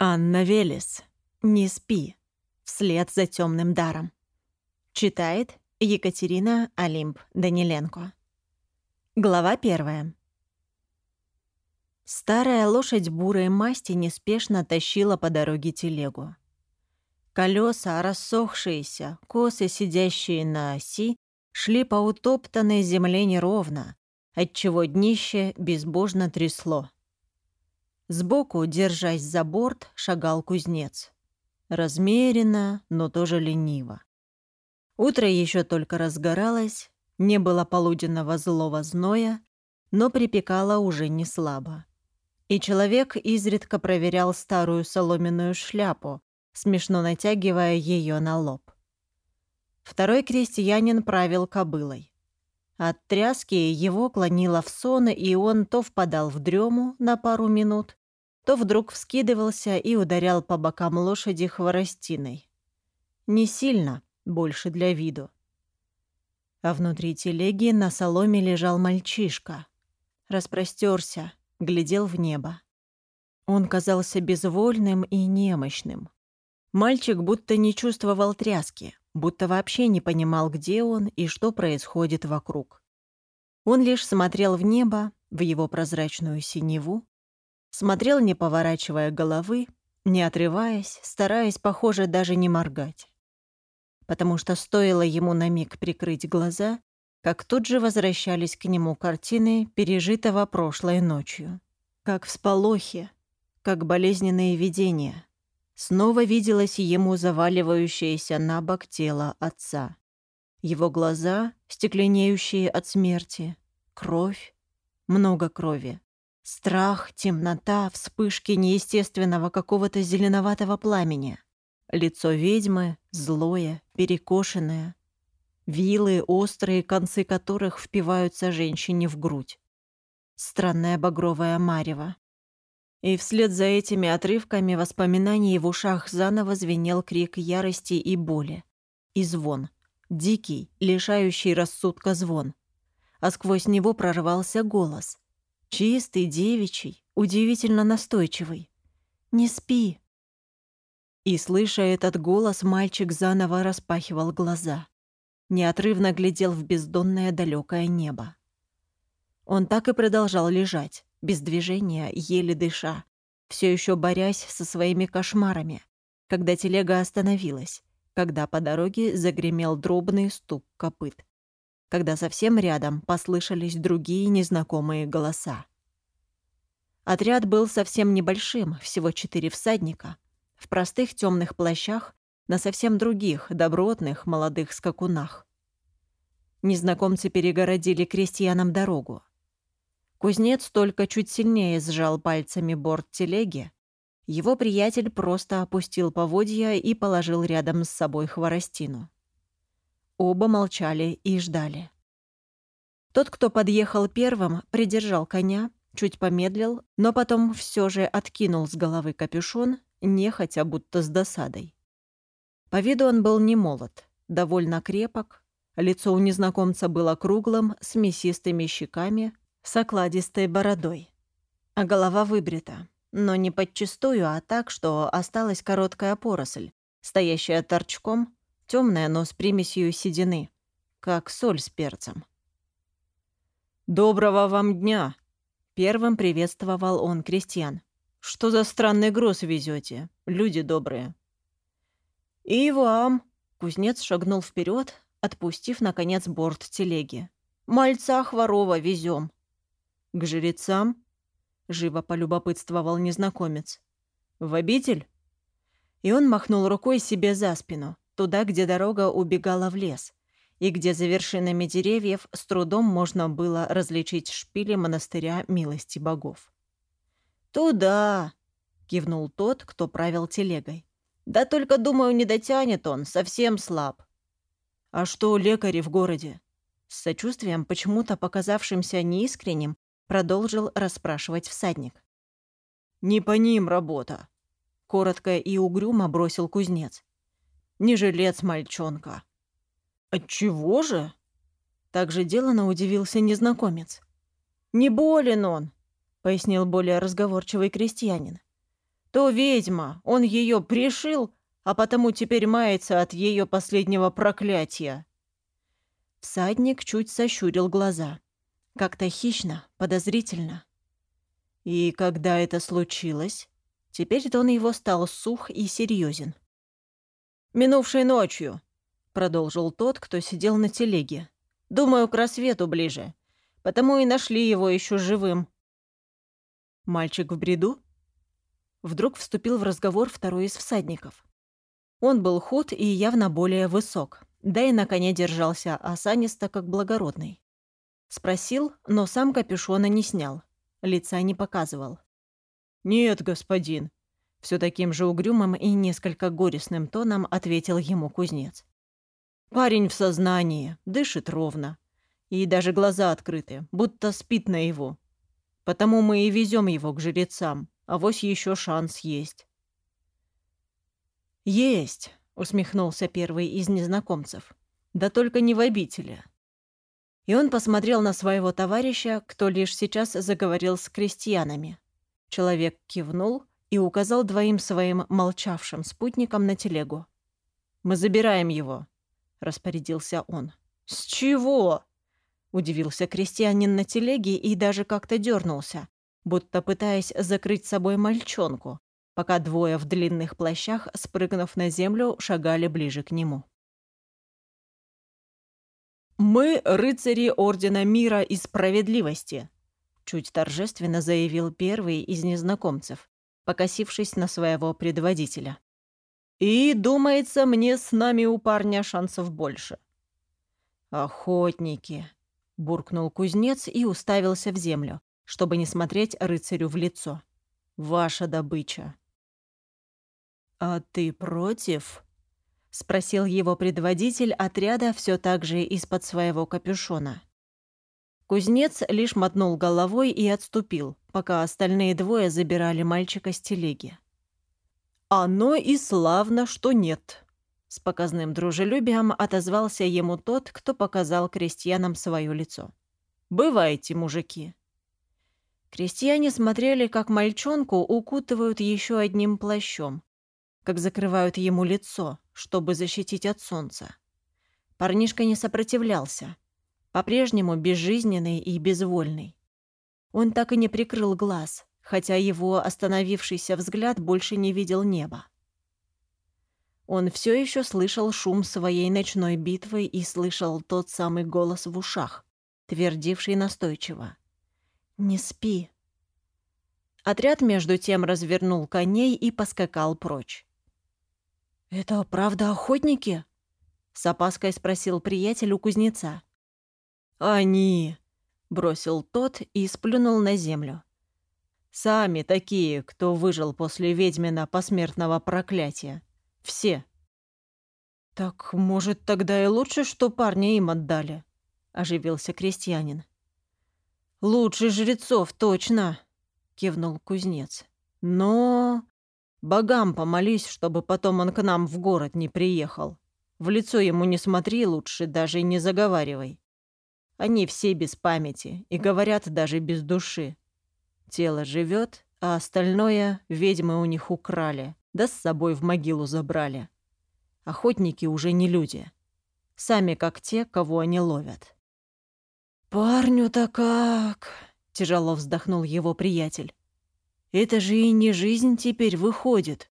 Анна Велес. «Не спи. Вслед за темным даром». Читает Екатерина Олимп Даниленко. Глава первая. Старая лошадь бурой масти неспешно тащила по дороге телегу. Колеса, рассохшиеся, косы, сидящие на оси, шли по утоптанной земле неровно, отчего днище безбожно трясло. Сбоку, держась за борт, шагал кузнец. Размеренно, но тоже лениво. Утро еще только разгоралось, не было полуденного злого зноя, но припекало уже не слабо. И человек изредка проверял старую соломенную шляпу, смешно натягивая ее на лоб. Второй крестьянин правил кобылой. От тряски его клонило в сон, и он то впадал в дрему на пару минут, то вдруг вскидывался и ударял по бокам лошади хворостиной. Не сильно, больше для виду. А внутри телеги на соломе лежал мальчишка. Распростерся, глядел в небо. Он казался безвольным и немощным. Мальчик будто не чувствовал тряски, будто вообще не понимал, где он и что происходит вокруг. Он лишь смотрел в небо, в его прозрачную синеву, Смотрел, не поворачивая головы, не отрываясь, стараясь, похоже, даже не моргать. Потому что стоило ему на миг прикрыть глаза, как тут же возвращались к нему картины пережитого прошлой ночью. Как всполохи, как болезненные видения. Снова виделось ему заваливающееся на бок тело отца. Его глаза, стекленеющие от смерти, кровь, много крови. Страх, темнота, вспышки неестественного какого-то зеленоватого пламени. Лицо ведьмы злое, перекошенное. Вилы, острые концы которых впиваются женщине в грудь. Странная багровая марево. И вслед за этими отрывками воспоминаний в ушах заново звенел крик ярости и боли. И звон. Дикий, лишающий рассудка звон. А сквозь него прорвался голос — Чистый, девичий, удивительно настойчивый. «Не спи!» И, слыша этот голос, мальчик заново распахивал глаза. Неотрывно глядел в бездонное далекое небо. Он так и продолжал лежать, без движения, еле дыша, все еще борясь со своими кошмарами, когда телега остановилась, когда по дороге загремел дробный стук копыт когда совсем рядом послышались другие незнакомые голоса. Отряд был совсем небольшим, всего четыре всадника, в простых темных плащах, на совсем других, добротных, молодых скакунах. Незнакомцы перегородили крестьянам дорогу. Кузнец только чуть сильнее сжал пальцами борт телеги. Его приятель просто опустил поводья и положил рядом с собой хворостину. Оба молчали и ждали. Тот, кто подъехал первым, придержал коня, чуть помедлил, но потом все же откинул с головы капюшон, нехотя будто с досадой. По виду он был не молод, довольно крепок, лицо у незнакомца было круглым, с мясистыми щеками, с окладистой бородой. А голова выбрита, но не подчистую, а так, что осталась короткая поросль, стоящая торчком темная, но с примесью седины, как соль с перцем. «Доброго вам дня!» — первым приветствовал он крестьян. «Что за странный груз везете, люди добрые?» «И вам!» — кузнец шагнул вперед, отпустив, наконец, борт телеги. «Мальца Хворова везем. «К жрецам?» — живо полюбопытствовал незнакомец. «В обитель?» И он махнул рукой себе за спину туда, где дорога убегала в лес, и где за вершинами деревьев с трудом можно было различить шпили монастыря милости богов. «Туда!» — кивнул тот, кто правил телегой. «Да только, думаю, не дотянет он, совсем слаб». «А что лекари в городе?» С сочувствием, почему-то показавшимся неискренним, продолжил расспрашивать всадник. «Не по ним работа», — коротко и угрюмо бросил кузнец. Не жилец мальчонка. Отчего же? Так же делано удивился незнакомец. Не болен он, пояснил более разговорчивый крестьянин. то ведьма, он ее пришил, а потому теперь мается от ее последнего проклятия». Всадник чуть сощурил глаза. Как-то хищно, подозрительно. И когда это случилось, теперь тон его стал сух и серьезен. «Минувшей ночью», — продолжил тот, кто сидел на телеге. «Думаю, к рассвету ближе. Потому и нашли его еще живым». «Мальчик в бреду?» Вдруг вступил в разговор второй из всадников. Он был худ и явно более высок, да и на коне держался осанисто, как благородный. Спросил, но сам капюшона не снял, лица не показывал. «Нет, господин», — все таким же угрюмым и несколько горестным тоном ответил ему кузнец. «Парень в сознании, дышит ровно, и даже глаза открыты, будто спит на его. Потому мы и везем его к жрецам, а вось еще шанс есть». «Есть», — усмехнулся первый из незнакомцев. «Да только не в обители». И он посмотрел на своего товарища, кто лишь сейчас заговорил с крестьянами. Человек кивнул и указал двоим своим молчавшим спутникам на телегу. «Мы забираем его», — распорядился он. «С чего?» — удивился крестьянин на телеге и даже как-то дернулся, будто пытаясь закрыть собой мальчонку, пока двое в длинных плащах, спрыгнув на землю, шагали ближе к нему. «Мы рыцари Ордена Мира и Справедливости», чуть торжественно заявил первый из незнакомцев, покосившись на своего предводителя. «И, думается, мне с нами у парня шансов больше». «Охотники», — буркнул кузнец и уставился в землю, чтобы не смотреть рыцарю в лицо. «Ваша добыча». «А ты против?» — спросил его предводитель отряда все так же из-под своего капюшона. Кузнец лишь мотнул головой и отступил, пока остальные двое забирали мальчика с телеги. «Оно и славно, что нет», — с показным дружелюбием отозвался ему тот, кто показал крестьянам свое лицо. «Бывайте, мужики». Крестьяне смотрели, как мальчонку укутывают еще одним плащом, как закрывают ему лицо, чтобы защитить от солнца. Парнишка не сопротивлялся, по-прежнему безжизненный и безвольный. Он так и не прикрыл глаз, хотя его остановившийся взгляд больше не видел неба. Он все еще слышал шум своей ночной битвы и слышал тот самый голос в ушах, твердивший настойчиво. «Не спи». Отряд между тем развернул коней и поскакал прочь. «Это правда охотники?» — с опаской спросил приятель у кузнеца. «Они!» — бросил тот и сплюнул на землю. «Сами такие, кто выжил после ведьмина посмертного проклятия. Все». «Так, может, тогда и лучше, что парня им отдали?» — оживился крестьянин. «Лучше жрецов, точно!» — кивнул кузнец. «Но...» Богам помолись, чтобы потом он к нам в город не приехал. В лицо ему не смотри лучше, даже не заговаривай. Они все без памяти и говорят даже без души. Тело живет, а остальное ведьмы у них украли, да с собой в могилу забрали. Охотники уже не люди. Сами как те, кого они ловят. «Парню-то как!» — тяжело вздохнул его приятель. Это же и не жизнь теперь выходит.